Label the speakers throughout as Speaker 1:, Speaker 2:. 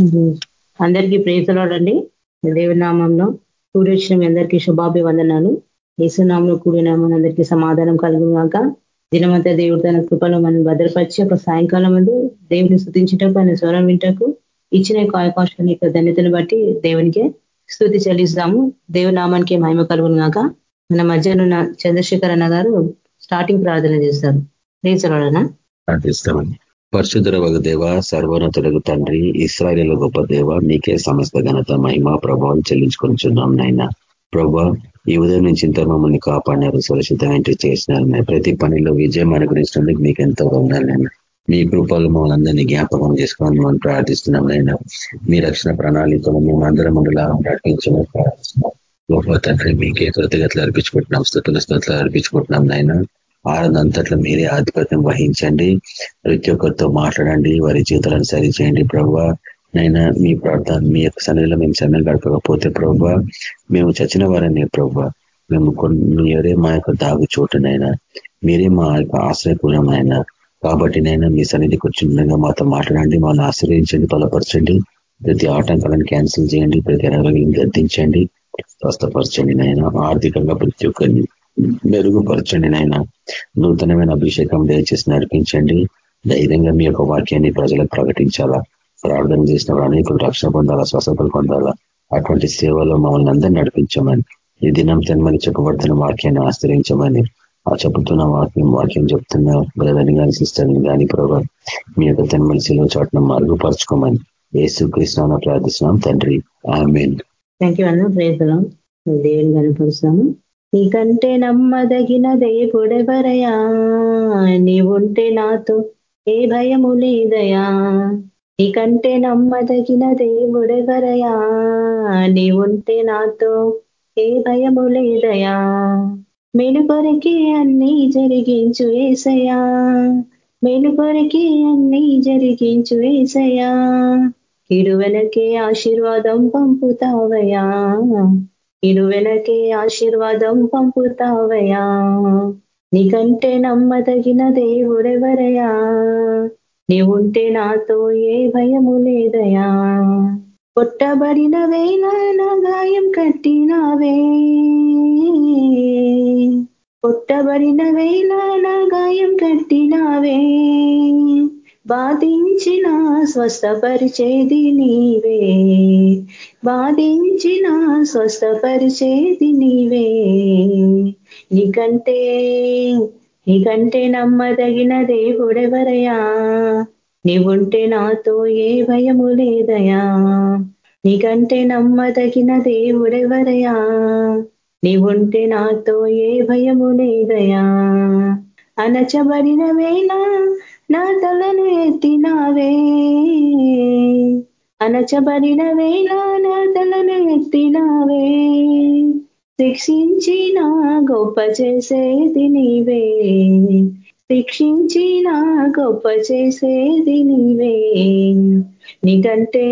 Speaker 1: అందరికీ ప్రేసలాడండి దేవనామంలో నామంలో కూడి వచ్చిన మీ అందరికీ శుభాభివందనాలు. యేసునామంలో కూడినామని అందరికీ సమాధానం కలుగుగాక దినమంతా దేవుడు తన కృపలో మనం భద్రపరిచి ఒక సాయంకాలం ముందు దేవుని స్థుతించటకు ఆయన స్వరం వింటకు ఇచ్చిన యొక్క అవకాశాన్ని యొక్క ధన్యతను బట్టి దేవునికి స్థుతి చెల్లిస్తాము. దేవునామానికి మహిమ కలుగుగాక మన మధ్యన చంద్రశేఖర్ అన్న గారు స్టార్టింగ్ ప్రార్థన చేస్తారు. ప్రేసలాడనా
Speaker 2: ప్రార్థిస్తామండి. పరిశుద్ధర ఒక దేవ సర్వోన్నతులకు తండ్రి ఇస్రాయల గొప్ప దేవ నీకే సమస్త ఘనత మహిమ ప్రభావం చెల్లించుకొని నాయన. ప్రభా ఈ ఉదయం నుంచి ఇంత మమ్మల్ని కాపాడినారు సురక్షితమైన చేసినారు ప్రతి పనిలో విజయం అనుగ్రహించినందుకు మీకు ఎంతో ఉండాలైనా మీ కృపలు మమ్మల్ని అందరినీ జ్ఞాపకం చేసుకోవాలని మనం ప్రార్థిస్తున్నాం అయినా మీ రక్షణ ప్రణాళికలు మేము అందరం ఉండలా ప్రకటించమని ప్రార్థిస్తున్నాం. గొప్ప తండ్రి మీకే కృతజ్ఞతలు అర్పించుకుంటున్నాం స్థుతుల స్థుతులు అర్పించుకుంటున్నాం నాయన. ఆనందంతట్లో మీరే ఆధిపత్యం వహించండి. ప్రతి ఒక్కరితో మాట్లాడండి. వారి జీవితాలను సరిచేయండి ప్రభు. నైనా మీ ప్రార్థన మీ యొక్క సన్నిధిలో మేము సమయం గడపకపోతే ప్రభు మేము చచ్చిన వారని ప్రభు. మేము మీరే మా యొక్క దాగు చోటునైనా మీరే మా యొక్క ఆశ్రయకులమైనా. కాబట్టి నైనా మీ సన్నిధికి వచ్చిండగా మాతో మాట్లాడండి మమ్మల్ని ఆశ్రయించండి బలపరచండి. ప్రతి ఆటంకాలను క్యాన్సిల్ చేయండి ప్రతి అనారోగ్యం గద్దించండి స్వస్థపరచండి నైనా. ఆర్థికంగా ప్రతి ఒక్కరిని మెరుగుపరచండి నాయన. నూతనమైన అభిషేకం దయచేసి నడిపించండి. ధైర్యంగా మీ యొక్క వాక్యాన్ని ప్రజలకు ప్రకటించాలా? ప్రార్థన చేసిన అనేకులు రక్షణ పొందాలా? స్వస్థతలు పొందాలా? అటువంటి సేవలో మమ్మల్ని అందరినీ నడిపించమని ఈ దినం తన్మని చెప్పబడుతున్న వాక్యాన్ని ఆశ్రయించమని ఆ చెబుతున్న వాక్యం వాక్యం చెప్తున్న బ్రదర్ని కానీ సిస్టర్ని కానీ ప్రభావ మీ యొక్క తన్మలి సెలవు చాటును మరుగుపరచుకోమని ఏసు కృష్ణ ప్రార్థిస్తున్నాం తండ్రి. ఆమెన్.
Speaker 1: థ్యాంక్ యూ అన్న. దేవుని కనపరుస్తాము నీకంటే నమ్మదగిన దేవుడెవరయా నీవుంటే నాతో ఏ భయము లేదయా నీకంటే నమ్మదగిన దేవుడెవరయా నీవుంటే నాతో ఏ భయము లేదయా కొరకే అన్నీ జరిగించు ఏసయా మెలుకొరికి అన్నీ జరిగించు ఏసయా కిరువెనకే ఆశీర్వాదం పంపుతావయా ఇరువెనకే ఆశీర్వాదం పంపుతావయా నీకంటే నమ్మదగిన దేవుడెవరయా నీవుంటే నాతో ఏ భయము లేదయా కొట్టబడిన వేళ నా గాయం కట్టినావే. కొట్టబడిన వేళ నా గాయం కట్టినావే. బాధించిన స్వస్థపరిచేది నీవే. బాధించిన స్వస్థపరిచేది నీవే. నీకంటే నీకంటే నమ్మదగిన దేవుడెవరయా నీవుంటే నాతో ఏ భయము లేదయా నీకంటే నమ్మదగిన దేవుడెవరయా నీవుంటే నాతో ఏ భయము లేదయా అనచబడిన వేళ నా తలను ఎత్తినావే. అనచబడిన వేళ నా తలను ఎత్తినావే. శిక్షించిన గొప్ప చేసేది నీవే. శిక్షించిన గొప్ప చేసేది నీవే. నీకంటే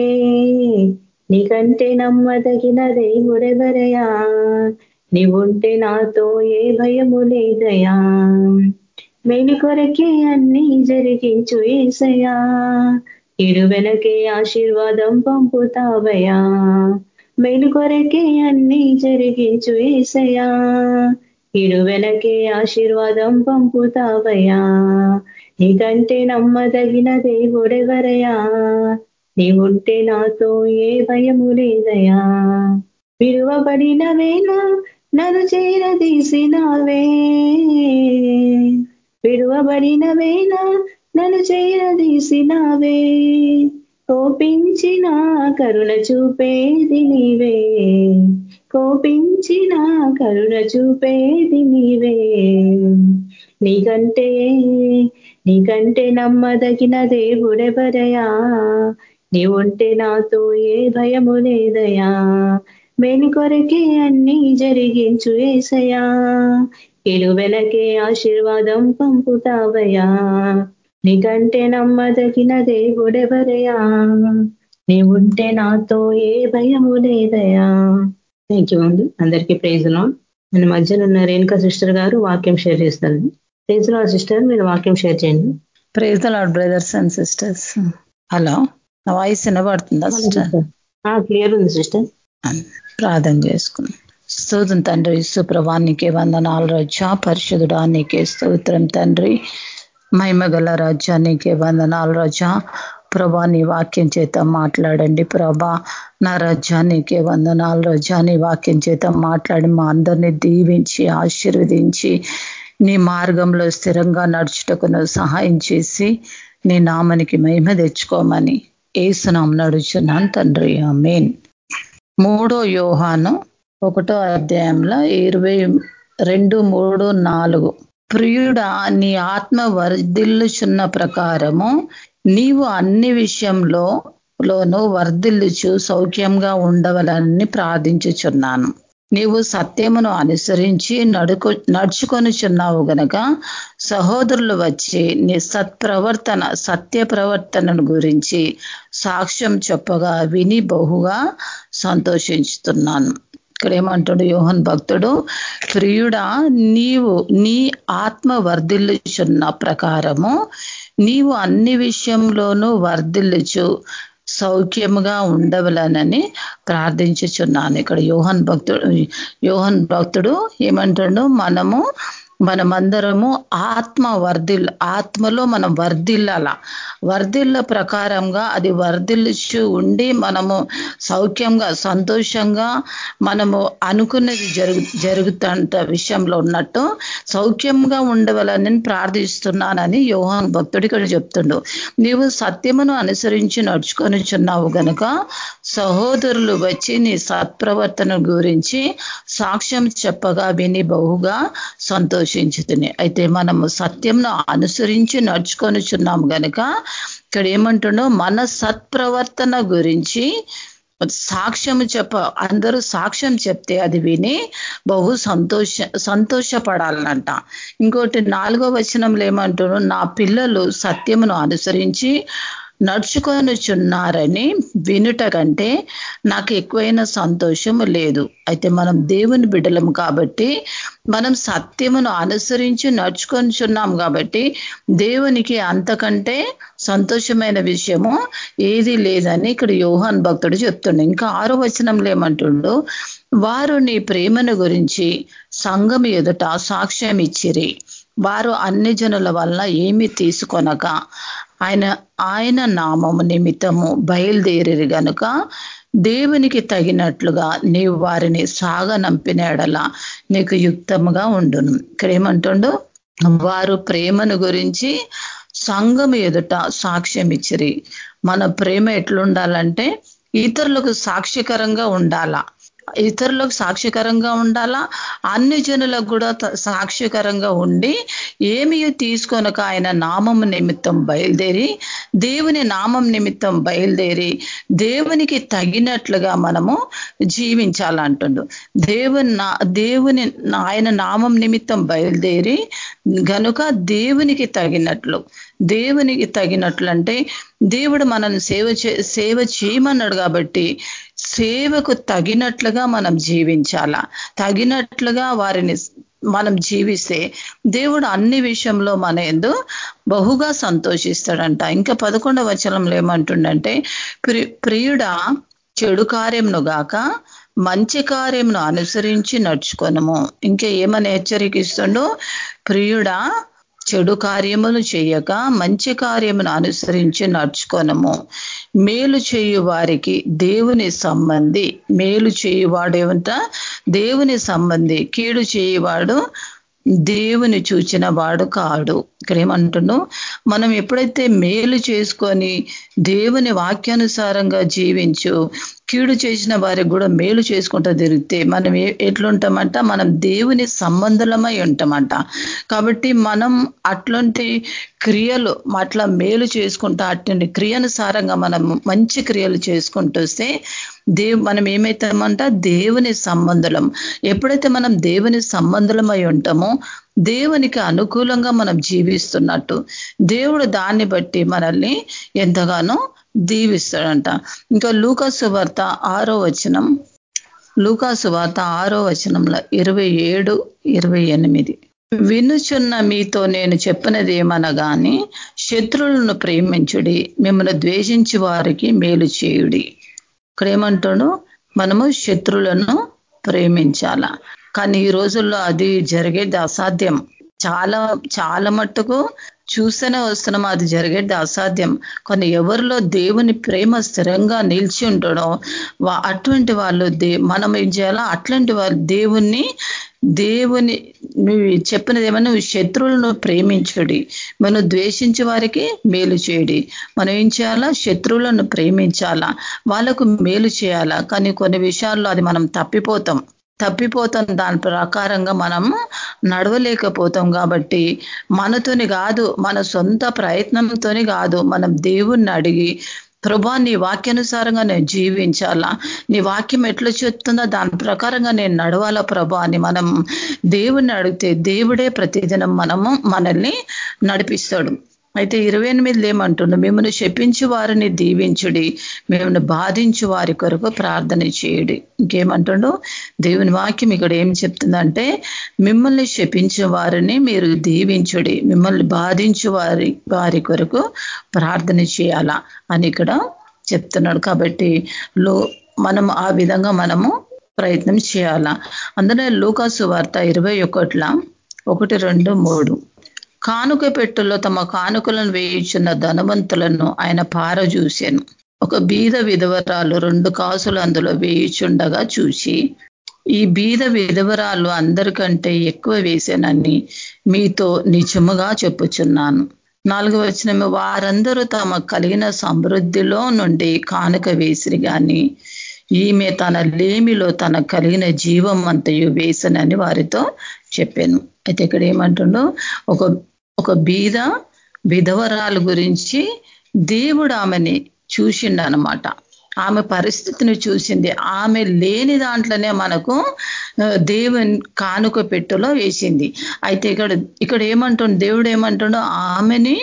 Speaker 1: నీకంటే నమ్మదగిన దేవుడెవరయా నీవుంటే నాతో ఏ భయము లేదయా మేలు కొరకే అన్ని జరిగించు ఏసయా ఇరువెలకే ఆశీర్వాదం పంపుతావయా మేలు కొరకే అన్ని జరిగించు ఏసయా ఇరువెలకే ఆశీర్వాదం పంపుతావయా నీకంటే నమ్మదగిన దేవుడెవరయా నీవుంటే నాతో ఏ భయము లేదయా విలువబడిన వేళ నన్ను చేరదీసినవే. విడువబడిన వేళ నన్ను చేరదీసినావే కోపించిన కరుణ చూపేది నీవే. కోపించిన కరుణ చూపేది నీవే. నీకంటే నీకంటే నమ్మదగిన దేవుడెవరయా నీవుంటే నాతో ఏ భయము లేదయా మేలు కొరకే అన్ని జరిగించు ఏసయా వెనకే ఆశీర్వాదం పంపుతావయా నీకంటే నమ్మదగిన దేవుడెవరయా నీవుంటే నాతో ఏ భయము లేదయా థ్యాంక్ యూ అండి అందరికీ ప్రైజ్లో మన మధ్యలో ఉన్న రేణుక సిస్టర్ గారు వాక్యం షేర్ చేస్తారు. ప్రైజ్లో సిస్టర్ మీరు వాక్యం షేర్ చేయండి.
Speaker 3: Praise lord brothers and sisters hello నా వాయిస్ వినబడుతుందా సిస్టర్
Speaker 1: క్లియర్ ఉంది సిస్టర్
Speaker 3: ప్రార్థన చేసుకున్నాం స్తోత్రం తండ్రి సుప్రభా నీకే వందనాలు రజా. పరిశుద్ధుడా నీకే స్తోత్రం తండ్రి. మహిమ గల రాజా నీకే వందనాలు రజా. ప్రభా నీ వాక్యం చేత మాట్లాడండి ప్రభా. నా రాజ్యానికి వంద వందనాలు రజా. నీ వాక్యం చేత మాట్లాడి మా అందరినీ దీవించి ఆశీర్వదించి నీ మార్గంలో స్థిరంగా నడుచుటకును సహాయం చేసి నీ నామనికి మహిమ తెచ్చుకోమని ఏసునాం నడుచున్నాను తండ్రి. ఆ మూడో యోహాను ఒకటో అధ్యాయంలో ఇరవై రెండు మూడు నాలుగు. ప్రియుడా నీ ఆత్మ వర్ధిల్లుచున్న ప్రకారము నీవు అన్ని విషయంలో లోను వర్ధిల్లుచు సౌఖ్యంగా ఉండవలని ప్రార్థించుచున్నాను. నీవు సత్యమును అనుసరించి నడుకు నడుచుకొనిచున్నావు గనక సహోదరులు వచ్చి నీ సత్ప్రవర్తన సత్య ప్రవర్తనను గురించి సాక్ష్యం చెప్పగా విని బహుగా సంతోషించుతున్నాను. ఇక్కడ ఏమంటాడు? యోహన్ భక్తుడు ప్రియుడా నీవు నీ ఆత్మ వర్ధిల్లుచున్న ప్రకారము నీవు అన్ని విషయంలోనూ వర్ధిల్లుచు సౌఖ్యముగా ఉండవలనని ప్రార్థించుచున్నాను. ఇక్కడ యోహన్ భక్తుడు యోహన్ భక్తుడు ఏమంటాడు? మనము మనమందరము ఆత్మ వర్ధిల్ ఆత్మలో మనం వర్ధిల్లాల. వర్ధిల్ల ప్రకారంగా అది వర్ధిల్చు ఉండి మనము సౌఖ్యంగా సంతోషంగా మనము అనుకున్నది జరుగు జరుగుతంట విషయంలో ఉన్నట్టు సౌఖ్యంగా ఉండవలని ప్రార్థిస్తున్నానని యోహాన్ భక్తుడు ఇక్కడ చెప్తుండు. నీవు సత్యమును అనుసరించి నడుచుకొని చున్నావు గనుక సహోదరులు వచ్చి నీ సత్ప్రవర్తన గురించి సాక్ష్యం చెప్పగా విని బహుగా సంతోషించుతుంది అయితే మనము సత్యంను అనుసరించి నడుచుకొని చున్నాము గనుక ఇక్కడ ఏమంటుండో మన సత్ప్రవర్తన గురించి సాక్ష్యం చెప్ప అందరూ సాక్ష్యం చెప్తే అది విని బహు సంతోష సంతోషపడాలంట. ఇంకోటి నాలుగో వచనంలో ఏమంటున్నాడు నా పిల్లలు సత్యమును అనుసరించి నడుచుకొనుచున్నారని వినుట కంటే నాకు ఎక్కువైన సంతోషము లేదు. అయితే మనం దేవుని బిడ్డలం కాబట్టి మనం సత్యమును అనుసరించి నడుచుకొనిచున్నాం కాబట్టి దేవునికి అంతకంటే సంతోషమైన విషయము ఏది లేదని ఇక్కడ యోహాన్ భక్తుడు చెప్తుండే. ఇంకా ఆరో వచనంలో ఏమంటుండో? వారు నీ ప్రేమను గురించి సంఘం ఎదుట సాక్ష్యం ఇచ్చిరి వారు అన్ని జనుల వల్ల ఏమి తీసుకొనక ఆయన ఆయన నామము నిమిత్తము బయలుదేరి గనుక దేవునికి తగినట్లుగా నీవు వారిని సాగనంపినడలా నీకు యుక్తముగా ఉండును. ఇక్కడ ఏమంటుండో? వారు ప్రేమను గురించి సంఘం ఎదుట సాక్ష్యం ఇచ్చిరి. మన ప్రేమ ఎట్లుండాలంటే ఇతరులకు సాక్షికరంగా ఉండాలా. ఇతరులకు సాక్షికరంగా ఉండాలా? అన్ని జనులకు కూడా సాక్షికరంగా ఉండి ఏమి తీసుకొనక ఆయన నామం నిమిత్తం బయలుదేరి దేవుని నామం నిమిత్తం బయలుదేరి దేవునికి తగినట్లుగా మనము జీవించాలంటుండు. దేవుని దేవుని ఆయన నామం నిమిత్తం బయలుదేరి గనుక దేవునికి తగినట్లు దేవునికి తగినట్లు అంటే దేవుడు మనల్ని సేవ సేవ చేయమన్నాడు కాబట్టి సేవకు తగినట్లుగా మనం జీవించాలా. తగినట్లుగా వారిని మనం జీవిస్తే దేవుడు అన్ని విషయంలో మన ఎందు బహుగా సంతోషిస్తాడంట. ఇంకా పదకొండవ వచనంలో ఏమంటుండంటే ప్రి ప్రియుడ చెడు కార్యంను గాక మంచి కార్యంను అనుసరించి నడుచుకొనము. ఇంకా ఏమని హెచ్చరికిస్తుండో? ప్రియుడా చెడు కార్యములు చేయక మంచి కార్యమును అనుసరించి నడుచుకొనము. మేలు చేయు వారికి దేవుని సంబంధి. మేలు చేయువాడేమంట దేవుని సంబంధి. కీడు చేయువాడు దేవుని చూచిన వాడు కాడు. ఇక్కడ ఏమంటున్నాను మనం ఎప్పుడైతే మేలు చేసుకొని దేవుని వాక్యానుసారంగా జీవించు కీడు చేసిన వారికి కూడా మేలు చేసుకుంటూ తిరిగితే మనం ఎట్లుంటామంట? మనం దేవుని సంబంధులమై ఉంటామంట. కాబట్టి మనం అట్లాంటి క్రియలు అట్లా మేలు చేసుకుంటా అటువంటి క్రియనుసారంగా మనం మంచి క్రియలు చేసుకుంటూ వస్తే దేవు మనం ఏమవుతామంట దేవుని సంబంధులం. ఎప్పుడైతే మనం దేవుని సంబంధులమై ఉంటామో దేవునికి అనుకూలంగా మనం జీవిస్తున్నట్టు దేవుడు దాన్ని బట్టి మనల్ని ఎంతగానో దీవిస్తాడంట. ఇంకా లూకాసు వార్త ఆరో వచనం లూకాసు వార్త ఆరో వచనంలో ఇరవై ఏడు ఇరవై ఎనిమిది. వినుచున్న మీతో నేను చెప్పినది ఏమనగాని శత్రువులను ప్రేమించుడి మిమ్మల్ని ద్వేషించి వారికి మేలు చేయుడి. ఇక్కడ ఏమంటాడు? మనము శత్రువులను ప్రేమించాల. కానీ ఈ రోజుల్లో అది జరిగేది అసాధ్యం. చాలా చాలా మట్టుకు చూస్తూనే వస్తున్నాం. అది జరిగేది అసాధ్యం. కానీ ఎవరిలో దేవుని ప్రేమ స్థిరంగా నిలిచి ఉంటాడో అటువంటి వాళ్ళు మనం ఏం చేయాలా? అట్లాంటి వాళ్ళు దేవుణ్ణి దేవుని నువ్వు చెప్పినది ఏమన్నా నువ్వు శత్రువులను ప్రేమించుడి. మనం ద్వేషించే వారికి మేలు చేయడి. మనం ఏం చేయాలా? శత్రువులను ప్రేమించాలా? వాళ్ళకు మేలు చేయాలా? కానీ కొన్ని విషయాల్లో అది మనం తప్పిపోతాం. తప్పిపోతాం. దాని ప్రకారంగా మనం నడవలేకపోతాం కాబట్టి మనతోని కాదు మన సొంత ప్రయత్నంతోని కాదు మనం దేవుణ్ణి అడిగి ప్రభా నీ వాక్యానుసారంగా నేను జీవించాలా? నీ వాక్యం ఎట్లా చెప్తుందో దాని ప్రకారంగా నేను నడవాలా ప్రభా అని మనం దేవుణ్ణి అడిగితే దేవుడే ప్రతిదినం మనము మనల్ని నడిపిస్తాడు. అయితే ఇరవై ఎనిమిదిలో ఏమంటుండో మిమ్మల్ని శపించి వారిని దీవించుడి మిమ్మల్ని బాధించు వారి కొరకు ప్రార్థన చేయుడి. ఇంకేమంటుండో? దేవుని వాక్యం ఇక్కడ ఏం చెప్తుందంటే మిమ్మల్ని శపించే వారిని మీరు దీవించుడి మిమ్మల్ని బాధించు వారి వారి కొరకు ప్రార్థన చేయాలా అని ఇక్కడ చెప్తున్నాడు. కాబట్టి లో మనం ఆ విధంగా మనము ప్రయత్నం చేయాలా? అందులో లూకాసు వార్త ఇరవై ఒకట్ల ఒకటి రెండు మూడు. కానుక పెట్టెలో తమ కానుకలను వేయించున్న ధనవంతులను ఆయన పార చూశాను ఒక బీద విధవరాలు రెండు కాసులు అందులో వేయిచుండగా చూసి ఈ బీద విధవరాలు అందరికంటే ఎక్కువ వేసానని మీతో నిజముగా చెప్పుచున్నాను. నాలుగు వచ్చిన వారందరూ తమ కలిగిన సమృద్ధిలో నుండి కానుక వేసిరి గాని ఈమె తన లేమిలో తన కలిగిన జీవం అంతయు వేసనని వారితో చెప్పాను. అయితే ఇక్కడ ఏమంటుండో ఒక ఒక బీద విధవరాలు గురించి దేవుడు ఆమెని చూసిండనమాట. ఆమె పరిస్థితిని చూసింది. ఆమె లేని దాంట్లోనే మనకు దేవుని కానుక పెట్టులో వేసింది. అయితే ఇక్కడ ఇక్కడ ఏమంటుండు దేవుడు ఏమంటుండో ఆమెని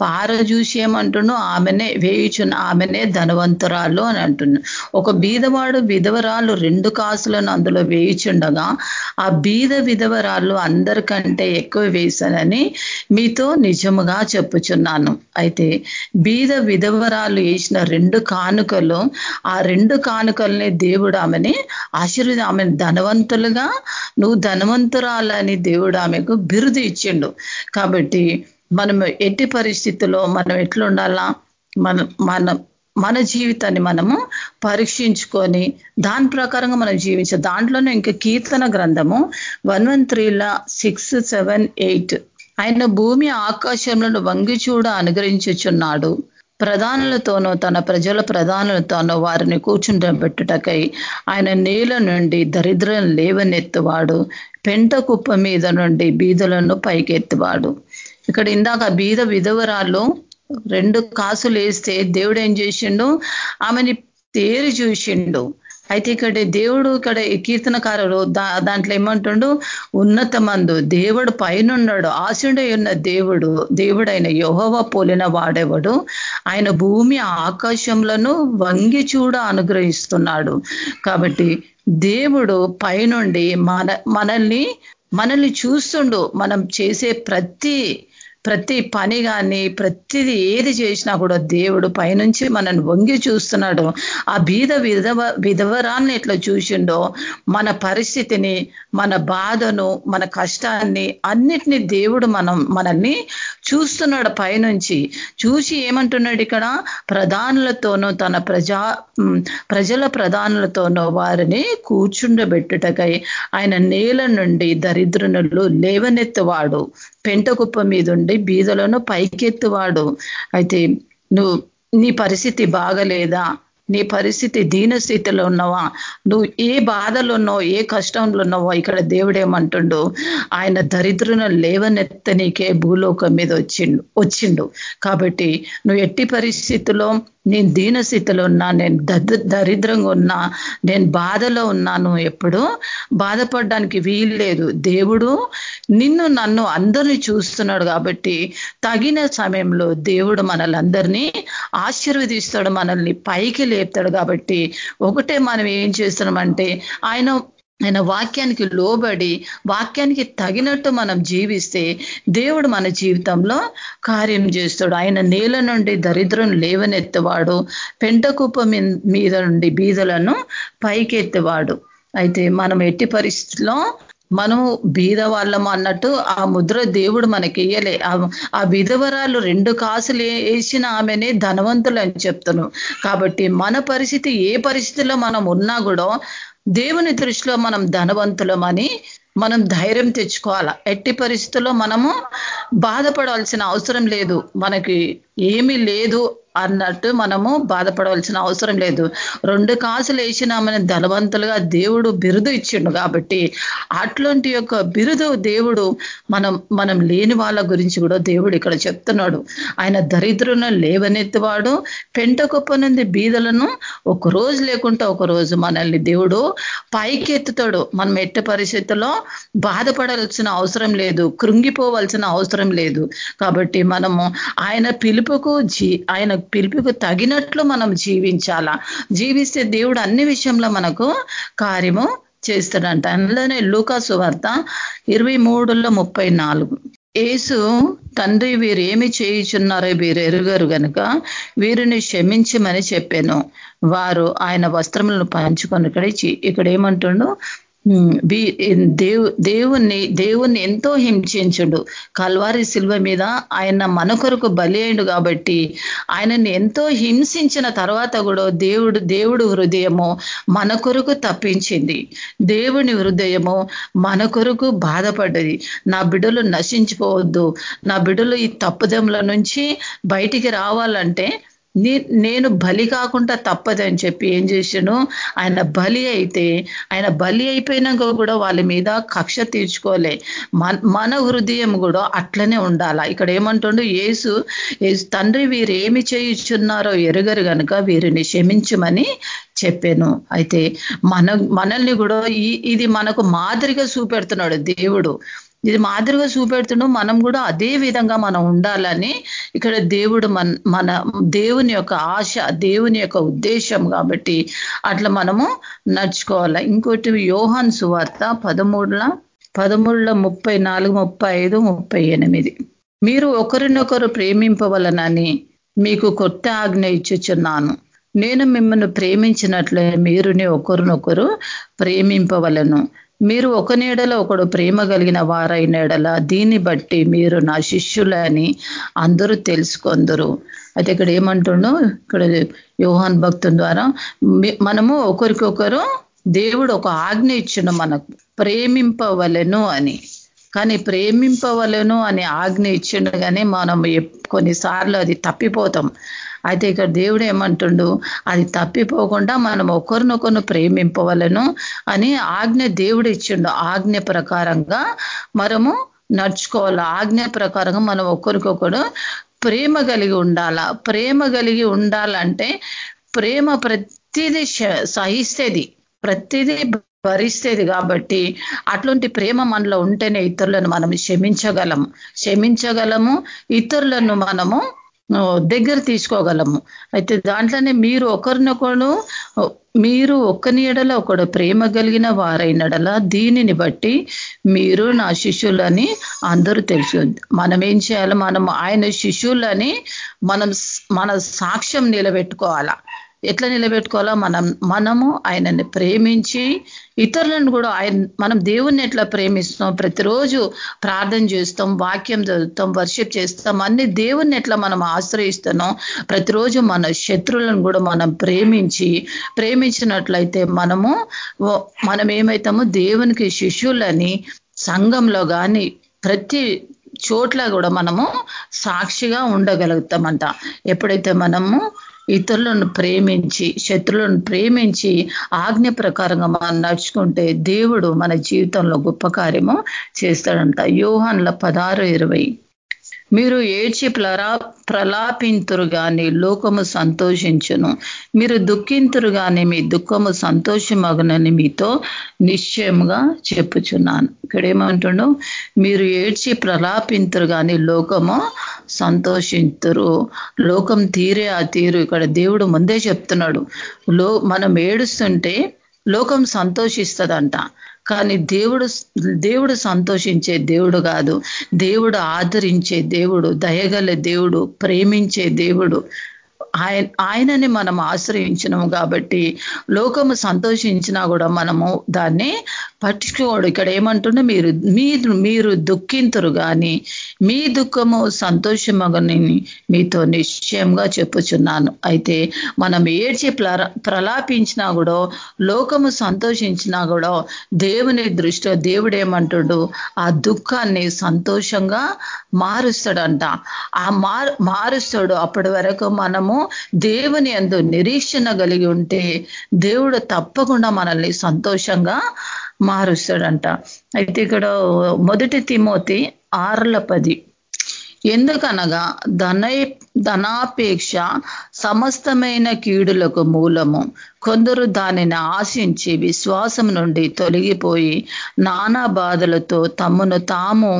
Speaker 3: పార చూసి ఏమంటుండో ఆమెనే వేయుచున్న ఆమెనే ధనవంతురాలు అని అంటున్నాడు ఒక బీదవాడు విధవరాలు రెండు కాసులను అందులో వేయుచుండగా ఆ బీద విధవరాలు అందరికంటే ఎక్కువ వేశానని మీతో నిజముగా చెప్పుచున్నాను. అయితే బీద విధవరాలు వేసిన రెండు కానుకలు ఆ రెండు కానుకల్ని దేవుడు ఆమెని ఆశీర్వది ఆమెను ధనవంతులుగా నువ్వు ధనవంతురాలని దేవుడు ఆమెకు బిరుదు ఇచ్చిండు. కాబట్టి మనం ఎట్టి పరిస్థితుల్లో మనం ఎట్లుండాలా? మన మన మన జీవితాన్ని మనము పరీక్షించుకొని దాని ప్రకారంగా మనం జీవించ. దాంట్లోనే ఇంకా కీర్తన గ్రంథము వన్ వన్ త్రీల సిక్స్ సెవెన్ ఎయిట్. ఆయన భూమి ఆకాశంలో వంగి చూడ అనుగ్రహించుచున్నాడు. ప్రధానులతోనూ తన ప్రజల ప్రధానులతోనూ వారిని కూర్చుండబెట్టుటకై ఆయన నేల నుండి దరిద్రం లేవనెత్తువాడు. పెంట కుప్ప మీద నుండి బీదలను పైకెత్తువాడు. ఇక్కడ ఇందాక బీద విధవరాలు రెండు కాసులు వేస్తే దేవుడు ఏం చేసిండు? ఆమెని తేరి చూసిండు. అయితే ఇక్కడ దేవుడు ఇక్కడ కీర్తనకారుడు దా దాంట్లో ఏమంటుండు? ఉన్నత మందు దేవుడు పైనున్నాడు ఆశుడై ఉన్న దేవుడు దేవుడైన యోహవ పోలిన వాడేవాడు? ఆయన భూమి ఆకాశంలను వంగి చూడ అనుగ్రహిస్తున్నాడు. కాబట్టి దేవుడు పైనుండి మన మనల్ని మనల్ని చూస్తుండు. మనం చేసే ప్రతి ప్రతి పని కానీ ప్రతిది ఏది చేసినా కూడా దేవుడు పైనుంచి మనల్ని వంగి చూస్తున్నాడు. ఆ బీద విధవ విధవరాన్ని ఎట్లా చూసిండో మన పరిస్థితిని మన బాధను మన కష్టాన్ని అన్నిటినీ దేవుడు మనం మనల్ని చూస్తున్నాడు పైనుంచి. చూసి ఏమంటున్నాడు ఇక్కడ? ప్రధానులతోనూ తన ప్రజా ప్రజల ప్రధానులతోనూ వారిని కూర్చుండబెట్టుటకై ఆయన నేల నుండి దరిద్రునులు లేవనెత్తువాడు. పెంట కుప్ప మీదుండి బీదలను పైకెత్తువాడు. అయితే నువ్వు నీ పరిస్థితి బాగలేదా? నీ పరిస్థితి దీన స్థితిలో ఉన్నావా? నువ్వు ఏ బాధలో ఉన్నావో ఏ కష్టంలో ఉన్నావో ఇక్కడ దేవుడేమంటుండు ఆయన దరిద్రును లేవనెత్తనీకే భూలోకం మీద వచ్చిండు వచ్చిండు. కాబట్టి నువ్వు ఎట్టి పరిస్థితిలో నేను దీన స్థితిలో ఉన్నా నేను దరిద్రంగా ఉన్నా నేను బాధలో ఉన్నాను ఎప్పుడు బాధపడడానికి వీలు లేదు దేవుడు నిన్ను నన్ను అందరినీ చూస్తున్నాడు కాబట్టి తగిన సమయంలో దేవుడు మనలందరినీ ఆశీర్వదిస్తాడు మనల్ని పైకి లేపుతాడు కాబట్టి ఒకటే మనం ఏం చేస్తున్నామంటే ఆయన ఆయన వాక్యానికి లోబడి వాక్యానికి తగినట్టు మనం జీవిస్తే దేవుడు మన జీవితంలో కార్యం చేస్తాడు. ఆయన నేల నుండి దరిద్రం లేవనెత్తవాడు. పెంటకుప్ప మీద నుండి బీదలను పైకెత్తేవాడు. అయితే మనం ఎట్టి పరిస్థితిలో మనము బీద వాళ్ళము అన్నట్టు ఆ ముద్ర దేవుడు మనకి ఇయ్యలే. ఆ విధవరాలు రెండు కాసులు వేసిన ఆమెనే ధనవంతులు అని చెప్తున్నాం. కాబట్టి మన పరిస్థితి ఏ పరిస్థితిలో మనం ఉన్నా కూడా దేవుని దృష్టిలో మనం ధనవంతులమని మనం ధైర్యం తెచ్చుకోవాలా. ఎట్టి పరిస్థితుల్లో మనము బాధపడాల్సిన అవసరం లేదు. మనకి ఏమీ లేదు అన్నట్టు మనము బాధపడవలసిన అవసరం లేదు. రెండు కాసులు వేసినామని ధనవంతులుగా దేవుడు బిరుదు ఇచ్చిండు కాబట్టి అట్లాంటి యొక్క బిరుదు దేవుడు మనం మనం లేని వాళ్ళ గురించి కూడా దేవుడు ఇక్కడ చెప్తున్నాడు. ఆయన దరిద్రులను లేవనెత్తివాడు పెంట కుప్ప నుండి బీదలను ఒక రోజు లేకుండా ఒక రోజు మనల్ని దేవుడు పైకెత్తుతాడు. మనం ఎట్ట పరిస్థితుల్లో బాధపడాల్సిన అవసరం లేదు కృంగిపోవలసిన అవసరం లేదు. కాబట్టి మనము ఆయన పిలుపుకు జీ ఆయన పిలుపుకు తగినట్లు మనం జీవించాలా? జీవిస్తే దేవుడు అన్ని విషయంలో మనకు కార్యము చేస్తాడంట. అందులోనే లూకాసు వార్త ఇరవై మూడులో ముప్పై నాలుగు. ఏసు తండ్రి వీరు ఏమి చేయుచున్నారో వీరు ఎరుగరు గనుక వీరిని క్షమించమని చెప్పాను. వారు ఆయన వస్త్రములను పంచుకొని ఇక్కడ ఇక్కడ ఏమంటుండు? దేవు దేవుణ్ణి దేవుణ్ణి ఎంతో హింసించుడు. కల్వారి శిల్వ మీద ఆయన మన కొరకు బలి అయిండు కాబట్టి ఆయనని ఎంతో హింసించిన తర్వాత కూడా దేవుడు దేవుడు హృదయము మన కొరకు తప్పించింది. దేవుని హృదయము మన కొరకు బాధపడ్డది. నా బిడ్డలు నశించిపోవద్దు. నా బిడ్డలు ఈ తప్పుదముల నుంచి బయటికి రావాలంటే నేను బలి కాకుండా తప్పదని చెప్పి ఏం చేశాను? ఆయన బలి అయితే ఆయన బలి అయిపోయినాక కూడా వాళ్ళ మీద కక్ష తీర్చుకోలే. మన హృదయం కూడా అట్లనే ఉండాల? ఇక్కడ ఏమంటుండు? ఏసు తండ్రి వీరు ఏమి చేయుచున్నారో ఎరుగరు కనుక వీరిని క్షమించమని చెప్పాను. అయితే మన మనల్ని కూడా ఇది మనకు మాదిరిగా చూపెడుతున్నాడు దేవుడు. ఇది మాదిరిగా చూపెడుతుండో. మనం కూడా అదే విధంగా మనం ఉండాలని ఇక్కడ దేవుడు మన మన దేవుని యొక్క ఆశ దేవుని యొక్క ఉద్దేశం కాబట్టి అట్లా మనము నడుచుకోవాలి. ఇంకోటి యోహన్ సువార్త పదమూడుల పదమూడుల ముప్పై నాలుగు ముప్పై ఐదు ముప్పై ఎనిమిది. మీరు ఒకరినొకరు ప్రేమింపవలనని మీకు కొత్త ఆజ్ఞ ఇచ్చుచున్నాను. నేను మిమ్మల్ని ప్రేమించినట్లే మీరుని ఒకరినొకరు ప్రేమింపవలను. మీరు ఒక నీడలో ఒకడు ప్రేమ కలిగిన వారైనడల దీన్ని బట్టి మీరు నా శిష్యులని అందరూ తెలుసుకొందరు. అయితే ఇక్కడ ఏమంటుండో? ఇక్కడ యోహాన్ భక్తుల ద్వారా మనము ఒకరికొకరు దేవుడు ఒక ఆజ్ఞ ఇచ్చిండు మనకు ప్రేమింపవలెను అని. కానీ ప్రేమింపవలను అని ఆజ్ఞ ఇచ్చిండు కానీ మనం కొన్నిసార్లు అది తప్పిపోతాం. అయితే ఇక్కడ దేవుడు ఏమంటుండు? అది తప్పిపోకుండా మనం ఒకరినొకరు ప్రేమింపవలను అని ఆజ్ఞ దేవుడు ఇచ్చిండు. ఆజ్ఞ ప్రకారంగా మనము నడుచుకోవాలి? ఆజ్ఞ ప్రకారంగా మనం ఒకరికొకరు ప్రేమ కలిగి ఉండాల? ప్రేమ కలిగి ఉండాలంటే ప్రేమ ప్రతిదీ సహిస్తేది ప్రతిదీ భరిస్తేది కాబట్టి అట్లాంటి ప్రేమ మనలో ఉంటేనే ఇతరులను మనం క్షమించగలము క్షమించగలము ఇతరులను మనము దగ్గర తీసుకోగలము. అయితే దాంట్లోనే మీరు ఒకరినొకరు మీరు ఒక్కని ఎడల ఒకడు ప్రేమ కలిగిన వారైనడల దీనిని బట్టి మీరు నా శిష్యులని అందరూ తెలుసు. మనం ఏం చేయాలి? మనం ఆయన శిష్యులని మనం మన సాక్ష్యం నిలబెట్టుకోవాలా. ఎట్లా నిలబెట్టుకోవాలో మనం మనము ఆయనని ప్రేమించి ఇతరులను కూడా ఆయన మనం దేవుణ్ణి ఎట్లా ప్రేమిస్తాం ప్రతిరోజు ప్రార్థన చేస్తాం వాక్యం చదువుతాం వర్షిప్ చేస్తాం అన్ని దేవుణ్ణి ఎట్లా మనం ఆశ్రయిస్తున్నాం? ప్రతిరోజు మన శత్రువులను కూడా మనం ప్రేమించి ప్రేమించినట్లయితే మనము మనం ఏమైతామో? దేవునికి శిష్యులని సంఘంలో కానీ ప్రతి చోట్ల కూడా మనము సాక్షిగా ఉండగలుగుతామంట. ఎప్పుడైతే మనము ఇతరులను ప్రేమించి శత్రులను ప్రేమించి ఆజ్ఞ ప్రకారంగా మనం నడుచుకుంటే దేవుడు మన జీవితంలో గొప్ప కార్యము చేస్తాడంట. యోహాన్ల పదహారు ఇరవై. మీరు ఏడ్చి ప్రలా ప్రలాపింతురు కానీ లోకము సంతోషించును. మీరు దుఃఖింతురు కానీ మీ దుఃఖము సంతోషమగునని మీతో నిశ్చయముగా చెప్పుచున్నాను. ఇక్కడ ఏమంటుండో? మీరు ఏడ్చి ప్రలాపింతురు కానీ లోకము సంతోషించరు లోకం తీరే ఆ తీరు. ఇక్కడ దేవుడు ముందే చెప్తున్నాడు. లో మనం ఏడుస్తుంటే లోకం సంతోషిస్తుందంట. కానీ దేవుడు దేవుడు సంతోషించే దేవుడు కాదు. దేవుడు ఆదరించే దేవుడు దయగల దేవుడు ప్రేమించే దేవుడు. ఆయన ఆయనని మనం ఆశ్రయించినాము కాబట్టి లోకము సంతోషించినా కూడా మనము దాన్ని పట్టించుకోడు. ఇక్కడ ఏమంటుండే మీరు మీరు మీరు దుఃఖింతురు కానీ మీ దుఃఖము సంతోషమగని మీతో నిశ్చయంగా చెప్పుచున్నాను. అయితే మనం ఏడ్చి ప్రలాపించినా కూడా లోకము సంతోషించినా కూడా దేవుని దృష్టిలో దేవుడు ఏమంటుడు ఆ దుఃఖాన్ని సంతోషంగా మారుస్తాడంట. ఆ మారు మారుస్తాడు. అప్పటి వరకు మనము దేవుని అందు నిరీక్షణ కలిగి ఉంటే దేవుడు తప్పకుండా మనల్ని సంతోషంగా మారుస్తాడంట. అయితే ఇక్కడ మొదటి తిమోతి ఆరుల పది. ఎందుకనగా ధన ధనాపేక్ష సమస్తమైన కీడులకు మూలము. కొందరు దానిని ఆశించి విశ్వాసం నుండి తొలగిపోయి నానా బాధలతో తమను తాము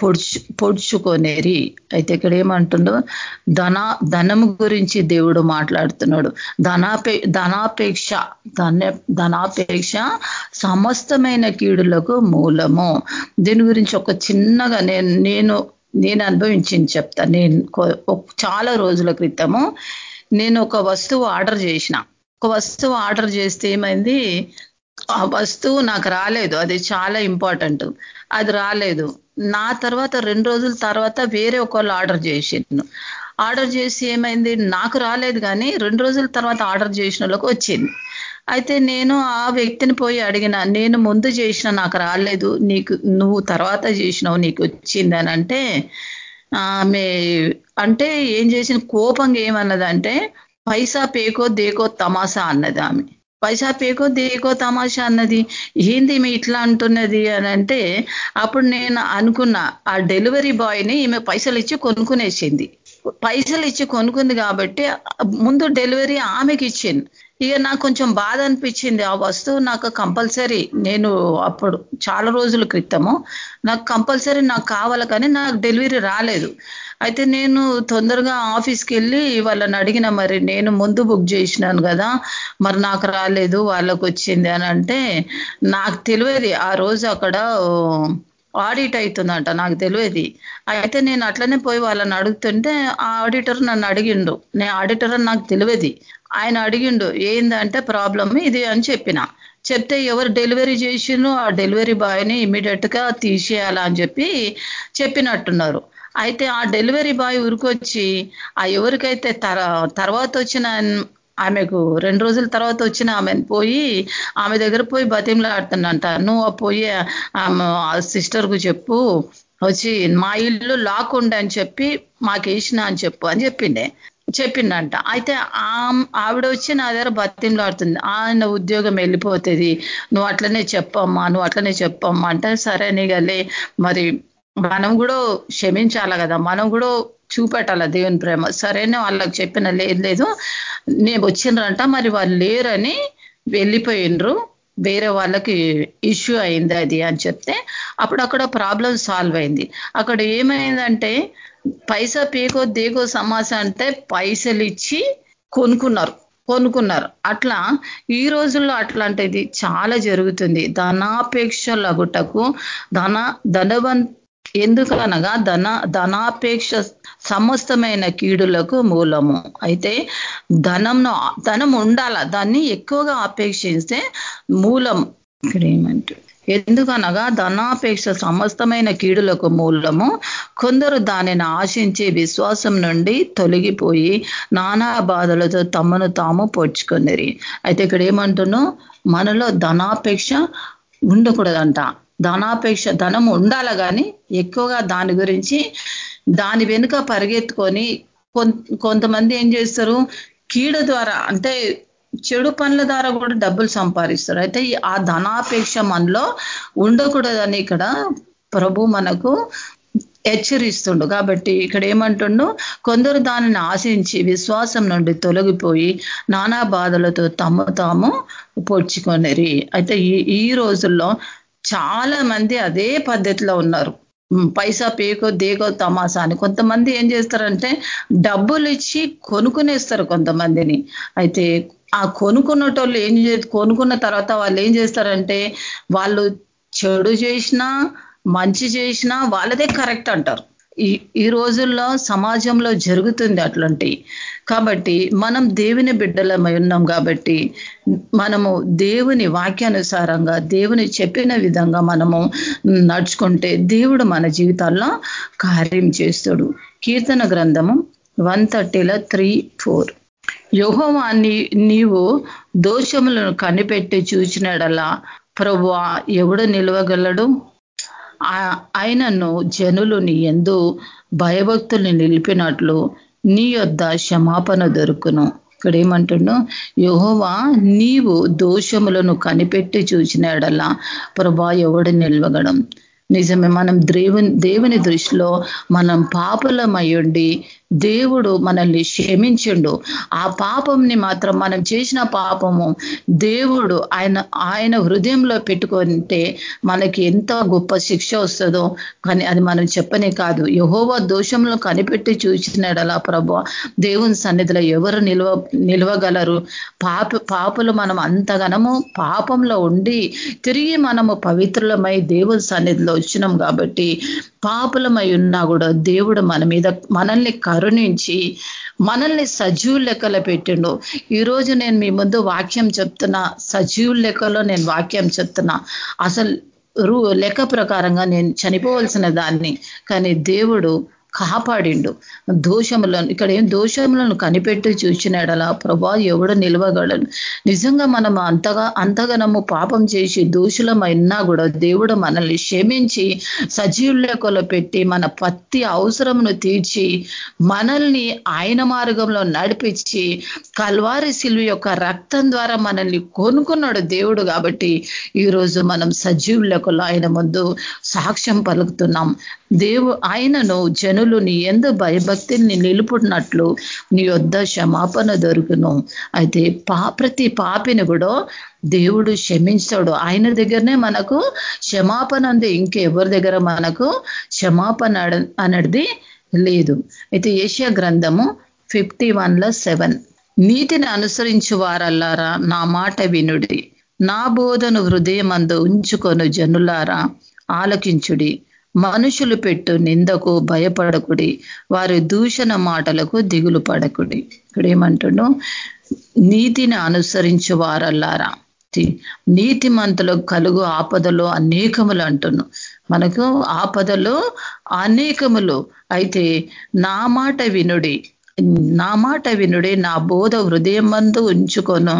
Speaker 3: పొడుచు పొడుచుకొనేరి. అయితే ఇక్కడ ఏమంటుండో ధన ధనము గురించి దేవుడు మాట్లాడుతున్నాడు. ధనాపే ధనాపేక్ష ధన ధనాపేక్ష సమస్తమైన కీడులకు మూలము. దీని గురించి ఒక చిన్నగా నేను నేను నేను అనుభవించింది చెప్తా. నేను చాలా రోజుల క్రితము నేను ఒక వస్తువు ఆర్డర్ చేసిన. ఒక వస్తువు ఆర్డర్ చేస్తే ఏమైంది? ఆ వస్తువు నాకు రాలేదు. అది చాలా ఇంపార్టెంట్. అది రాలేదు. నా తర్వాత రెండు రోజుల తర్వాత వేరే ఒకళ్ళు ఆర్డర్ చేసిండు ఆర్డర్ చేసి ఏమైంది? నాకు రాలేదు కానీ రెండు రోజుల తర్వాత ఆర్డర్ చేసిన వాళ్ళకి వచ్చింది. అయితే నేను ఆ వ్యక్తిని పోయి అడిగిన నేను ముందు చేసిన నాకు రాలేదు నీకు నువ్వు తర్వాత చేసినావు నీకు వచ్చింది అని అంటే ఆమె అంటే ఏం చేసిన కోపంగా ఏమన్నదంటే పైసా పేకో దేకో తమాసా అన్నది ఆమె. పైసా పేకో దేకో తమాషా అన్నది ఏంది మీ ఇట్లా అంటున్నది? అని అంటే అప్పుడు నేను అనుకున్నా ఆ డెలివరీ బాయ్ని ఈమె పైసలు ఇచ్చి కొనుక్కునేసింది. పైసలు ఇచ్చి కొనుక్కుంది కాబట్టి ముందు డెలివరీ ఆమెకి ఇచ్చింది. ఇక నాకు కొంచెం బాధ అనిపించింది. ఆ వస్తువు నాకు కంపల్సరీ నేను అప్పుడు చాలా రోజుల క్రితము నాకు కంపల్సరీ నాకు కావాలి కానీ నాకు డెలివరీ రాలేదు. అయితే నేను తొందరగా ఆఫీస్కి వెళ్ళి వాళ్ళని అడిగిన మరి నేను ముందు బుక్ చేసినాను కదా మరి నాకు రాలేదు వాళ్ళకు వచ్చింది అని అంటే నాకు తెలియదు. ఆ రోజు అక్కడ ఆడిట్ అవుతుందంట నాకు తెలియదు. అయితే నేను అట్లనే పోయి వాళ్ళని అడుగుతుంటే ఆ ఆడిటర్ నన్ను అడిగిండు. నేను ఆడిటర్ అని నాకు తెలియదు. ఆయన అడిగిండు ఏందంటే ప్రాబ్లమ్ ఇది అని చెప్పిన. చెప్తే ఎవరు డెలివరీ చేసిండ్రు? ఆ డెలివరీ బాయ్ని ఇమీడియట్గా అని చెప్పి చెప్పినట్టున్నారు. అయితే ఆ డెలివరీ బాయ్ ఉరికొచ్చి ఆ ఎవరికైతే తర్వాత వచ్చిన ఆమెకు రెండు రోజుల తర్వాత వచ్చిన ఆమెను పోయి ఆమె దగ్గర పోయి బతిమలాడుతున్నంట నువ్వు పోయి ఆమె సిస్టర్కు చెప్పు. వచ్చి మా ఇల్లు లాక్ ఉండే అని చెప్పి మాకు వేసిన అని చెప్పు అని చెప్పిండే. చెప్పిండంట. అయితే ఆవిడ వచ్చి నా దగ్గర బతిమలాడుతుంది. ఆయన ఉద్యోగం వెళ్ళిపోతుంది. నువ్వు అట్లనే చెప్పమ్మా నువ్వు అట్లనే చెప్పమ్మా అంటే సరే నీగలే మరి మనం కూడా క్షమించాలి కదా. మనం కూడా చూపెట్టాల దేవుని ప్రేమ. సరేనే వాళ్ళకి చెప్పిన లేదు లేదు నేను వచ్చిండ్రంట మరి వాళ్ళు లేరని వెళ్ళిపోయిండ్రు. వేరే వాళ్ళకి ఇష్యూ అయింది అది అని చెప్తే అప్పుడు అక్కడ ప్రాబ్లం సాల్వ్ అయింది. అక్కడ ఏమైందంటే పైసా పీకో దేగో సమాస అంటే పైసలు ఇచ్చి కొనుక్కున్నారు. కొనుక్కున్నారు. అట్లా ఈ రోజుల్లో అట్లాంటిది చాలా జరుగుతుంది. ధనాపేక్ష లగుటకు ధన ధనవంత ఎందుకనగా ధన ధనాపేక్ష సమస్తమైన కీడులకు మూలము. అయితే ధనంను ధనం ఉండాల? దాన్ని ఎక్కువగా అపేక్షిస్తే మూలం. ఇక్కడ ఏమంటారు? ఎందుకనగా ధనాపేక్ష సమస్తమైన కీడులకు మూలము. కొందరు దానిని ఆశించి విశ్వాసం నుండి తొలగిపోయి నానా బాధలతో తమను తాము పొడుచుకునేరి. అయితే ఇక్కడ ఏమంటున్నాం మనలో ధనాపేక్ష ఉండకూడదంట. ధనాపేక్ష ధనం ఉండాల కానీ ఎక్కువగా దాని గురించి దాని వెనుక పరిగెత్తుకొని కొంతమంది ఏం చేస్తారు? కీడ ద్వారా అంటే చెడు పనుల ద్వారా కూడా డబ్బులు సంపాదిస్తారు. అయితే ఆ ధనాపేక్ష మనలో ఉండకూడదని ఇక్కడ ప్రభు మనకు హెచ్చరిస్తుండు. కాబట్టి ఇక్కడ ఏమంటుండు? కొందరు దానిని ఆశించి విశ్వాసం నుండి తొలగిపోయి నానా బాధలతో తమ తాము పొడ్చుకొనిరి. అయితే ఈ ఈ రోజుల్లో చాలా మంది అదే పద్ధతిలో ఉన్నారు. పైసా పేకో దేగో తమాసా అని. కొంతమంది ఏం చేస్తారంటే డబ్బులు ఇచ్చి కొనుక్కునేస్తారు కొంతమందిని. అయితే ఆ కొనుక్కున్నటోళ్ళు ఏం చే కొనుక్కున్న తర్వాత వాళ్ళు ఏం చేస్తారంటే వాళ్ళు చెడు చేసినా మంచి చేసినా వాళ్ళదే కరెక్ట్ అంటారు. ఈ ఈ రోజుల్లో సమాజంలో జరుగుతుంది అట్లాంటి కాబట్టి మనం దేవుని బిడ్డలమై ఉన్నాం కాబట్టి మనము దేవుని వాక్యానుసారంగా దేవుని చెప్పిన విధంగా మనము నడుచుకుంటే దేవుడు మన జీవితాల్లో కార్యం చేస్తాడు. కీర్తన గ్రంథము వన్ థర్టీల త్రీ ఫోర్. యోహోవా నీవు దోషములను కనిపెట్టి చూచినడలా ప్రభు ఎవడు నిలవగలడు? ఆయనను జనులు నీ ఎందు భయభక్తుల్ని నిలిపినట్లు నీ యొద్ద క్షమాపణ దొరుకును. ఇక్కడ ఏమంటున్నావు యహోవా నీవు దోషములను కనిపెట్టి చూచినాడల్లా ప్రభా ఎవడు నిలవగడం. నిజమే మనం దేవుని దేవుని దృష్టిలో మనం పాపులమయ్యుండి దేవుడు మనల్ని క్షమించిండు. ఆ పాపంని మాత్రం మనం చేసిన పాపము దేవుడు ఆయన ఆయన హృదయంలో పెట్టుకుంటే మనకి ఎంత గొప్ప శిక్ష వస్తుందో. కానీ అది మనం చెప్పనే కాదు. యహోవా దోషంలో కనిపెట్టి చూసినాడలా ప్రభు. దేవుని సన్నిధిలో ఎవరు నిల్వ నిలవగలరు? పాప పాపలు మనం అంతగనము పాపంలో ఉండి తిరిగి మనము పవిత్రులమై దేవుని సన్నిధిలో వచ్చినాం కాబట్టి పాపులమై ఉన్నా కూడా దేవుడు మన మీద మనల్ని కరుణించి మనల్ని సజీవు లెక్కలో పెట్టిండు. ఈరోజు నేను మీ ముందు వాక్యం చెప్తున్నా సజీవు లెక్కలో నేను వాక్యం చెప్తున్నా. అసలు రూ లెక్క ప్రకారంగా నేను చనిపోవలసిన దాన్ని కానీ దేవుడు కాపాడిండు. దోషములను ఇక్కడ ఏం దోషములను కనిపెట్టి చూచినాడలా ప్రభా ఎవడు నిలవగలడు. నిజంగా మనం అంతగా అంతగనము పాపం చేసి దోషులమైనా కూడా దేవుడు మనల్ని క్షమించి సజీవుల పెట్టి మన పత్తి అవసరమును తీర్చి మనల్ని ఆయన మార్గంలో నడిపించి కల్వారి సిల్వి యొక్క రక్తం ద్వారా మనల్ని కొనుక్కున్నాడు దేవుడు కాబట్టి ఈరోజు మనం సజీవులకు ఆయన ముందు సాక్ష్యం పలుకుతున్నాం. దేవు ఆయనను జనులు నీ ఎందు భయభక్తిని నిలుపునట్లు నీ వద్ద క్షమాపణ దొరుకును. అయితే పా ప్రతి పాపిని కూడా దేవుడు క్షమించాడు. ఆయన దగ్గరనే మనకు క్షమాపణ ఉంది. ఇంకెవరి దగ్గర మనకు క్షమాపణ అనేది లేదు. అయితే ఏషియా గ్రంథము ఫిఫ్టీ వన్లో సెవెన్. నీతిని అనుసరించు వారల్లారా నా మాట వినుడి. నా బోధను హృదయమందు ఉంచుకొను జనులారా. ఆలకించుడి. మనుషులు పెట్టు నిందకు భయపడకుడి వారి దూషణ మాటలకు దిగులు పడకుడి. ఇక్కడ ఏమంటున్నాడు నీతిని అనుసరించు వారల్లారా నీతి మంతులకు కలుగు ఆపదలు అనేకములు అంటున్నాం. మనకు ఆపదలు అనేకములు. అయితే నా మాట వినుడి నా మాట వినుడి నా బోధ హృదయం మందు ఉంచుకొను.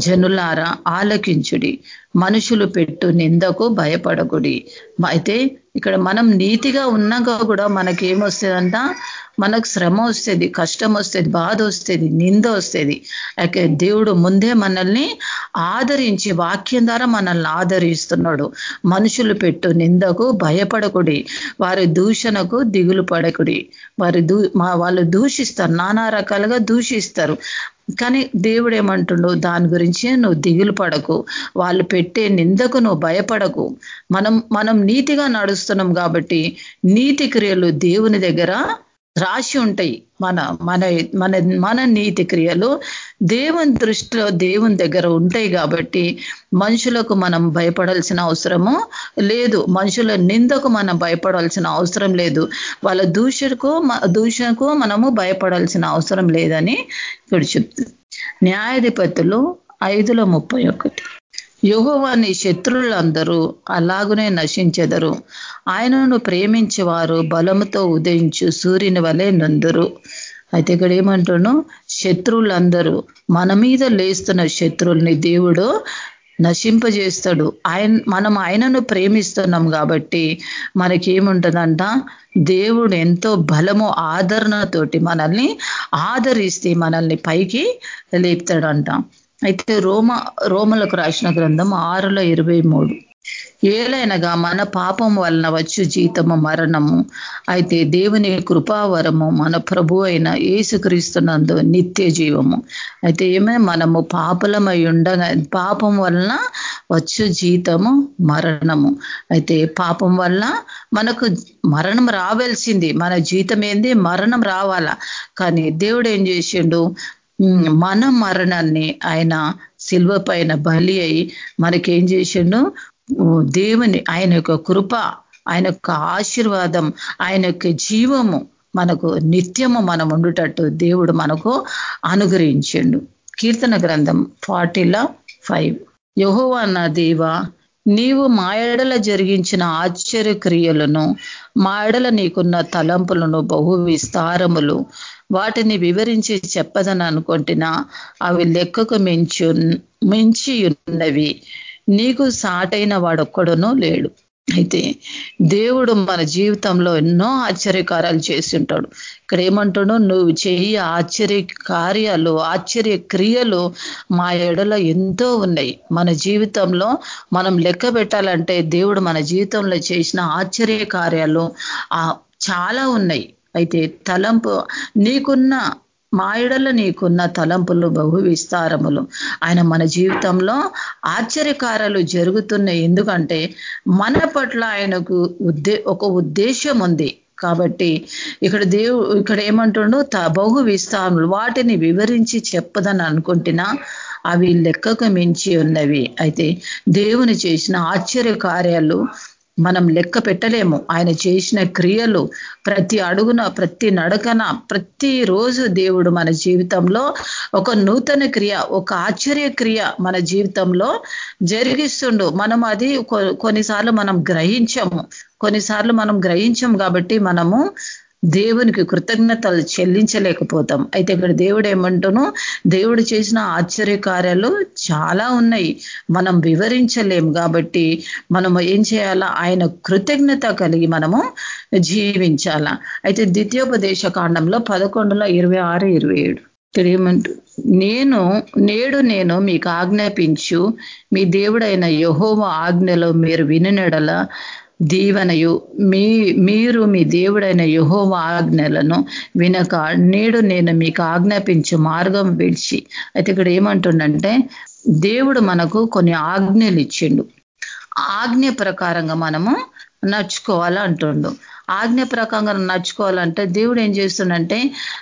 Speaker 3: జనులారా ఆలకించుడి. మనుషులు పెట్టు నిందకు భయపడకుడి. అయితే ఇక్కడ మనం నీతిగా ఉన్నాక కూడా మనకేమొస్తుందంట? మనకు శ్రమ వస్తుంది కష్టం వస్తుంది బాధ వస్తుంది నింద వస్తుంది అయితే దేవుడు ముందే మనల్ని ఆదరించి వాక్యం ద్వారా మనల్ని ఆదరిస్తున్నాడు. మనుషులు పెట్టు నిందకు భయపడకుడి. వారి దూషణకు దిగులు పడకుడి. వారి దూ వాళ్ళు దూషిస్తారు. నానా రకాలుగా దూషిస్తారు. కానీ దేవుడు ఏమంటుండో దాని గురించి నువ్వు దిగులు పడకు. వాళ్ళు పెట్టే నిందకు నువ్వు భయపడకు. మనం మనం నీతిగా నడుస్తున్నాం కాబట్టి నీతి క్రియలు దేవుని దగ్గర రాసి ఉంటాయి. మన మన మన మన నీతి క్రియలు దేవుని దృష్టిలో దేవుని దగ్గర ఉంటాయి కాబట్టి మనుషులకు మనం భయపడాల్సిన అవసరము లేదు. మనుషుల నిందకు మనం భయపడాల్సిన అవసరం లేదు. వాళ్ళ దూషకు దూషకు మనము భయపడాల్సిన అవసరం లేదని ఇక్కడ చెప్తుంది. న్యాయాధిపతులు ఐదులో ముప్పై ఒకటి. యుహోవాని శత్రువులందరూ అలాగునే నశించెదరు. ఆయనను ప్రేమించేవారు బలముతో ఉదయించు సూర్యుని వలె నందురు. అయితే ఇక్కడ ఏమంటాను శత్రువులందరూ మన మీద లేస్తున్న శత్రువుల్ని దేవుడు నశింపజేస్తాడు. ఆయన మనం ఆయనను ప్రేమిస్తున్నాం కాబట్టి మనకేముంటుందంట? దేవుడు ఎంతో బలము ఆదరణతోటి మనల్ని ఆదరిస్తే మనల్ని పైకి లేపుతాడంట. అయితే రోమ రోమలకు రాసిన గ్రంథం ఆరులో ఇరవై మూడు. ఏలైనగా మన పాపం వలన వచ్చు జీతము మరణము. అయితే దేవుని కృపావరము మన ప్రభు అయిన ఏసుక్రీస్తునందు నిత్య జీవము. అయితే ఏమైనా మనము పాపలమై ఉండగా పాపం వలన వచ్చు జీతము మరణము. అయితే పాపం వలన మనకు మరణం రావాల్సింది. మన జీతం ఏంది మరణం రావాలా? కానీ దేవుడు ఏం చేసిండు? మన మరణాన్ని ఆయన శిల్వ పైన బలి అయి మనకేం చేసిండు? దేవుని ఆయన యొక్క కృప ఆయన యొక్క ఆశీర్వాదం ఆయన యొక్క జీవము మనకు నిత్యము మనం ఉండుటట్టు దేవుడు మనకు అనుగ్రహించిండు. కీర్తన గ్రంథం ఫార్టీల ఫైవ్. యహోవా నా దేవ నీవు మాయడల జరిగించిన ఆశ్చర్య క్రియలను మాయడల నీకున్న తలంపులను బహు విస్తారములు వాటిని వివరించి చెప్పదని అనుకుంటున్నా అవి లెక్కకు మించు మించి ఉన్నవి నీకు సాటైన వాడొక్కడునూ లేడు. అయితే దేవుడు మన జీవితంలో ఎన్నో ఆశ్చర్యకారాలు చేసి ఉంటాడు ఇక్కడ ఏమంటాడు? నువ్వు చెయ్యి ఆశ్చర్య కార్యాలు ఆశ్చర్య క్రియలు మా ఎడలో ఎంతో ఉన్నాయి. మన జీవితంలో మనం లెక్క పెట్టాలంటే దేవుడు మన జీవితంలో చేసిన ఆశ్చర్య కార్యాలు చాలా ఉన్నాయి. అయితే తలంపు నీకున్న మాయడల నీకున్న తలంపులు బహు విస్తారములు. ఆయన మన జీవితంలో ఆశ్చర్యకారాలు జరుగుతున్నాయి. ఎందుకంటే మన పట్ల ఆయనకు ఉద్దే ఒక ఉద్దేశం ఉంది. కాబట్టి ఇక్కడ దేవు ఇక్కడ ఏమంటుండో? బహు విస్తారములు. వాటిని వివరించి చెప్పదని అనుకుంటున్నా అవి లెక్కకు మించి ఉన్నవి. అయితే దేవుని చేసిన ఆశ్చర్య కార్యాలు మనం లెక్క పెట్టలేము. ఆయన చేసిన క్రియలు ప్రతి అడుగున ప్రతి నడకన ప్రతి రోజు దేవుడు మన జీవితంలో ఒక నూతన క్రియ ఒక ఆశ్చర్య క్రియ మన జీవితంలో జరిగిస్తుండు. మనం అది కొన్నిసార్లు మనం గ్రహించము. కొన్నిసార్లు మనం గ్రహించం కాబట్టి మనము దేవునికి కృతజ్ఞతలు చెల్లించలేకపోతాం. అయితే ఇక్కడ దేవుడు ఏమంటును? దేవుడు చేసిన ఆశ్చర్య కార్యాలు చాలా ఉన్నాయి. మనం వివరించలేం కాబట్టి మనము ఏం చేయాలా? ఆయన కృతజ్ఞత కలిగి మనము జీవించాలా? అయితే ద్వితీయోపదేశ కాండంలో పదకొండులో ఇరవై ఆరు ఇరవై ఏడు. ఏమంటూ నేను నేడు నేను మీకు ఆజ్ఞాపించు మీ దేవుడైన యహోవ ఆజ్ఞలో మీరు వినినడల దీవనయు. మీ మీరు మీ దేవుడైన యుహోవ ఆజ్ఞలను వినక నేడు నేను మీకు ఆజ్ఞాపించు మార్గం విడిచి. అయితే ఇక్కడ ఏమంటుండంటే దేవుడు మనకు కొన్ని ఆజ్ఞలు ఇచ్చిండు. ఆజ్ఞ ప్రకారంగా మనము నడుచుకోవాలా అంటుండు. ఆజ్ఞ ప్రకారంగా నడుచుకోవాలంటే దేవుడు ఏం చేస్తుండంటే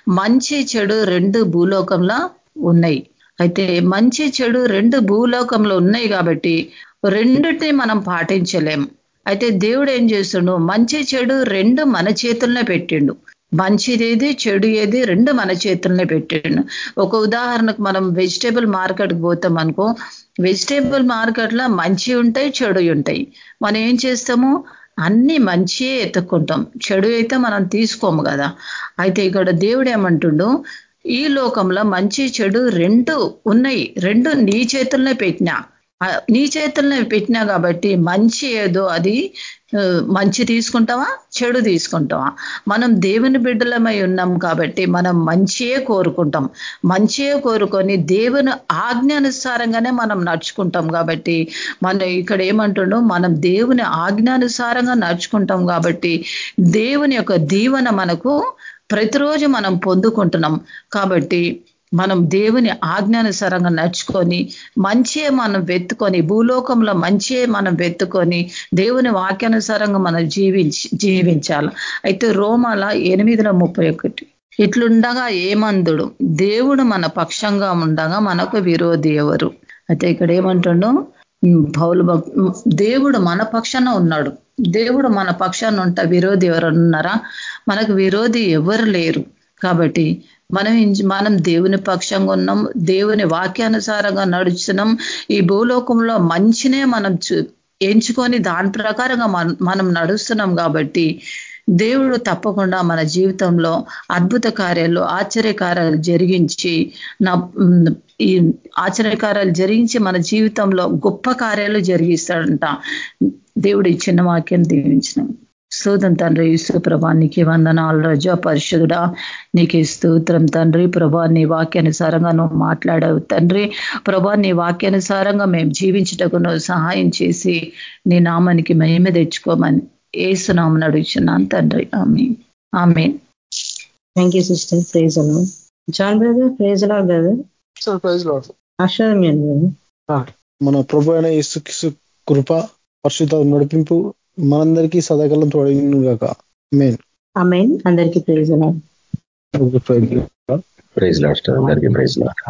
Speaker 3: మంచి చెడు రెండు భూలోకంలో ఉన్నాయి. అయితే మంచి చెడు రెండు భూలోకంలో ఉన్నాయి కాబట్టి రెండుటిని మనం పాటించలేం అయితే దేవుడు ఏం చేస్తుండు? మంచి చెడు రెండు మన చేతుల్నే పెట్టిండు. మంచిది ఏది చెడు ఏది రెండు మన చేతుల్నే పెట్టిండు. ఒక ఉదాహరణకు మనం వెజిటేబుల్ మార్కెట్కి పోతాం అనుకో వెజిటేబుల్ మార్కెట్లో మంచి ఉంటాయి చెడు ఉంటాయి. మనం ఏం చేస్తాము? అన్ని మంచియే ఎత్తుక్కుంటాం. చెడు అయితే మనం తీసుకోము కదా. అయితే ఇక్కడ దేవుడు ఏమంటుండు? ఈ లోకంలో మంచి చెడు రెండు ఉన్నాయి. రెండు నీ చేతుల్నే పెట్టినా. నీ చేతుల్ని పెట్టినా కాబట్టి మంచి ఏదో అది మంచి తీసుకుంటావా చెడు తీసుకుంటావా? మనం దేవుని బిడ్డలమై ఉన్నాం కాబట్టి మనం మంచియే కోరుకుంటాం. మంచియే కోరుకొని దేవుని ఆజ్ఞానుసారంగానే మనం నడుచుకుంటాం కాబట్టి మనం ఇక్కడ ఏమంటుండో మనం దేవుని ఆజ్ఞానుసారంగా నడుచుకుంటాం కాబట్టి దేవుని యొక్క దీవెన మనకు ప్రతిరోజు మనం పొందుకుంటున్నాం. కాబట్టి మనం దేవుని ఆజ్ఞానుసారంగా నడుచుకొని మంచే మనం వెతుకొని భూలోకంలో మంచే మనం వెతుకొని దేవుని వాక్యానుసారంగా మనం జీవించి జీవించాలి. అయితే రోమాల ఎనిమిదిలో ముప్పై ఒకటి. ఇట్లుండగా ఏమందుడు? దేవుడు మన పక్షంగా ఉండగా మనకు విరోధి ఎవరు? అయితే ఇక్కడ ఏమంటుండో? పౌలు దేవుడు మన పక్షాన ఉన్నాడు. దేవుడు మన పక్షాన ఉంట విరోధి ఎవరు ఉన్నారా? మనకు విరోధి ఎవరు లేరు. కాబట్టి మనం మనం దేవుని పక్షంగా ఉన్నాం దేవుని వాక్యానుసారంగా నడుచున్నాం ఈ భూలోకంలో మంచినే మనం ఎంచుకొని దాని ప్రకారంగా మనం నడుస్తున్నాం కాబట్టి దేవుడు తప్పకుండా మన జీవితంలో అద్భుత కార్యాలు ఆశ్చర్యకార్యాలు జరిగించి నా ఈ ఆశ్చర్యకార్యాలు జరిగించి మన జీవితంలో గొప్ప కార్యాలు జరిగిస్తాడంట. దేవుడు ఈ చిన్న వాక్యం దీవించినాం. స్తోత్రం తండ్రి ఇసు ప్రభా నీకు వందనాలు రజ పరిశుద్ధుడా నీకు స్తోత్రం తండ్రి ప్రభా నీ వాక్యానుసారంగా నువ్వు మాట్లాడావు తండ్రి. ప్రభా నీ వాక్యానుసారంగా మేము జీవించటకు నువ్వు సహాయం చేసి నీ నామానికి మహిమ తెచ్చుకోమని ఏసునామని అడుగుచున్నాను తండ్రి. ఆమె ఆమె
Speaker 1: థ్యాంక్ యూ సిస్టర్ ప్రైజ్ అలా జాన్ బ్రదర్ ప్రైజ్ అలా బ్రదర్
Speaker 4: ప్రైజ్ మన ప్రభు అయిన యేసు కృప పరిశుద్ధ నడిపింపు మనందరికీ సదాకాలం తోడగిను గాక మెయిన్
Speaker 1: అమెన్ అందరికీ ప్రైజ్
Speaker 2: ప్రైజ్ లాస్ట్ అందరికీ ప్రైజ్ లాస్ట్